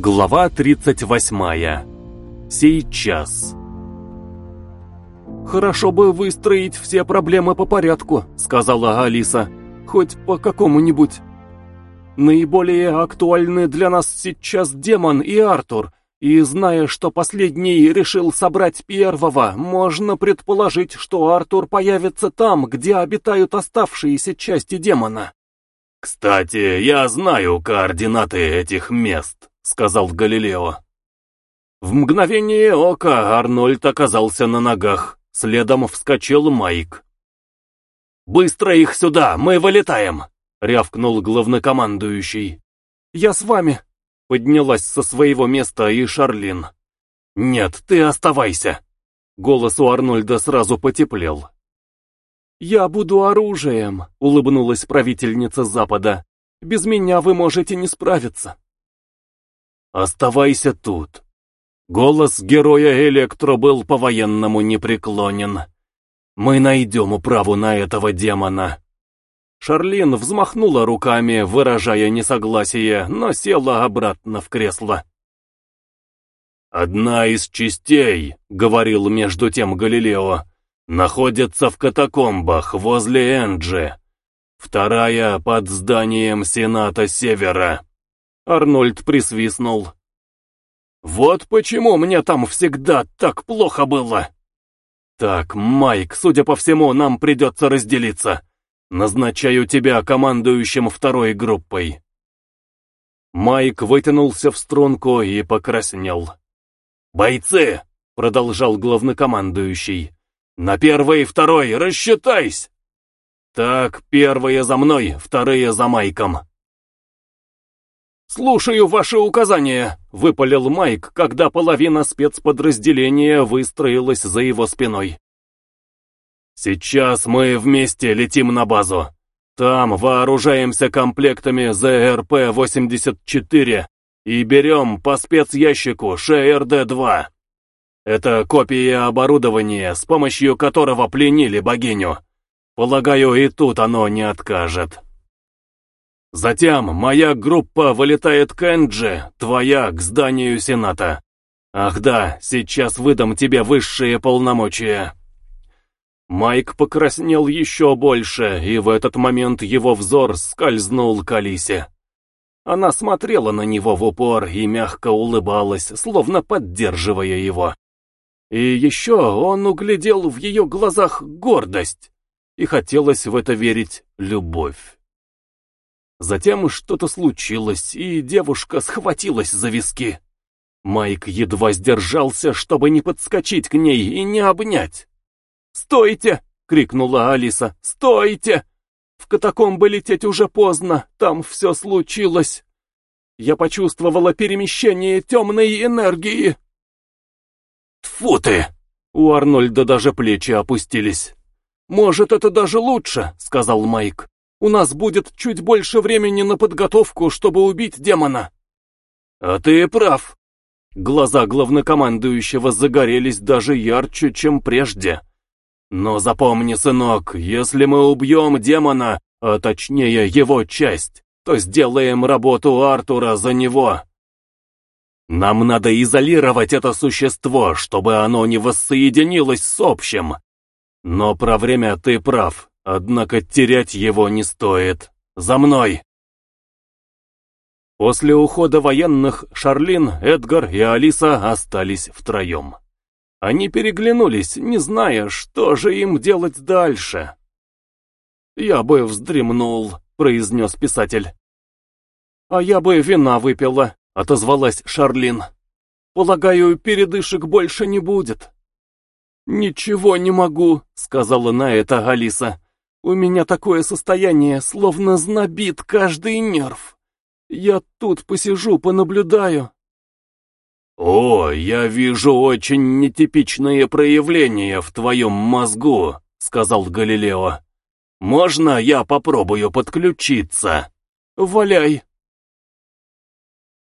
Глава 38. Сейчас. «Хорошо бы выстроить все проблемы по порядку», — сказала Алиса. «Хоть по какому-нибудь. Наиболее актуальны для нас сейчас Демон и Артур, и зная, что последний решил собрать первого, можно предположить, что Артур появится там, где обитают оставшиеся части Демона». «Кстати, я знаю координаты этих мест», сказал Галилео. В мгновение ока Арнольд оказался на ногах, следом вскочил Майк. «Быстро их сюда, мы вылетаем!» — рявкнул главнокомандующий. «Я с вами!» — поднялась со своего места и Шарлин. «Нет, ты оставайся!» Голос у Арнольда сразу потеплел. «Я буду оружием», — улыбнулась правительница Запада. «Без меня вы можете не справиться». «Оставайся тут». Голос героя Электро был по-военному непреклонен. «Мы найдем управу на этого демона». Шарлин взмахнула руками, выражая несогласие, но села обратно в кресло. «Одна из частей», — говорил между тем Галилео, — «находится в катакомбах возле Энджи. Вторая — под зданием Сената Севера». Арнольд присвистнул. «Вот почему мне там всегда так плохо было!» «Так, Майк, судя по всему, нам придется разделиться. Назначаю тебя командующим второй группой». Майк вытянулся в струнку и покраснел. «Бойцы!» — продолжал главнокомандующий. «На первый и второй рассчитайся!» «Так, первые за мной, вторые за Майком. «Слушаю ваши указания», — выпалил Майк, когда половина спецподразделения выстроилась за его спиной. «Сейчас мы вместе летим на базу. Там вооружаемся комплектами ЗРП-84 и берем по спецящику ШРД-2. Это копия оборудования, с помощью которого пленили богиню. Полагаю, и тут оно не откажет». Затем моя группа вылетает к Энджи, твоя к зданию Сената. Ах да, сейчас выдам тебе высшие полномочия. Майк покраснел еще больше, и в этот момент его взор скользнул к Алисе. Она смотрела на него в упор и мягко улыбалась, словно поддерживая его. И еще он углядел в ее глазах гордость, и хотелось в это верить любовь. Затем что-то случилось, и девушка схватилась за виски. Майк едва сдержался, чтобы не подскочить к ней и не обнять. «Стойте!» — крикнула Алиса. «Стойте! В катакомбы лететь уже поздно, там все случилось. Я почувствовала перемещение темной энергии». «Тьфу ты!» — у Арнольда даже плечи опустились. «Может, это даже лучше», — сказал Майк. У нас будет чуть больше времени на подготовку, чтобы убить демона». «А ты прав». Глаза главнокомандующего загорелись даже ярче, чем прежде. «Но запомни, сынок, если мы убьем демона, а точнее его часть, то сделаем работу Артура за него. Нам надо изолировать это существо, чтобы оно не воссоединилось с общим. Но про время ты прав, Однако терять его не стоит. За мной!» После ухода военных Шарлин, Эдгар и Алиса остались втроем. Они переглянулись, не зная, что же им делать дальше. «Я бы вздремнул», — произнес писатель. «А я бы вина выпила», — отозвалась Шарлин. «Полагаю, передышек больше не будет». «Ничего не могу», — сказала на это Алиса. У меня такое состояние, словно знобит каждый нерв. Я тут посижу, понаблюдаю. «О, я вижу очень нетипичные проявления в твоем мозгу», — сказал Галилео. «Можно я попробую подключиться?» «Валяй»,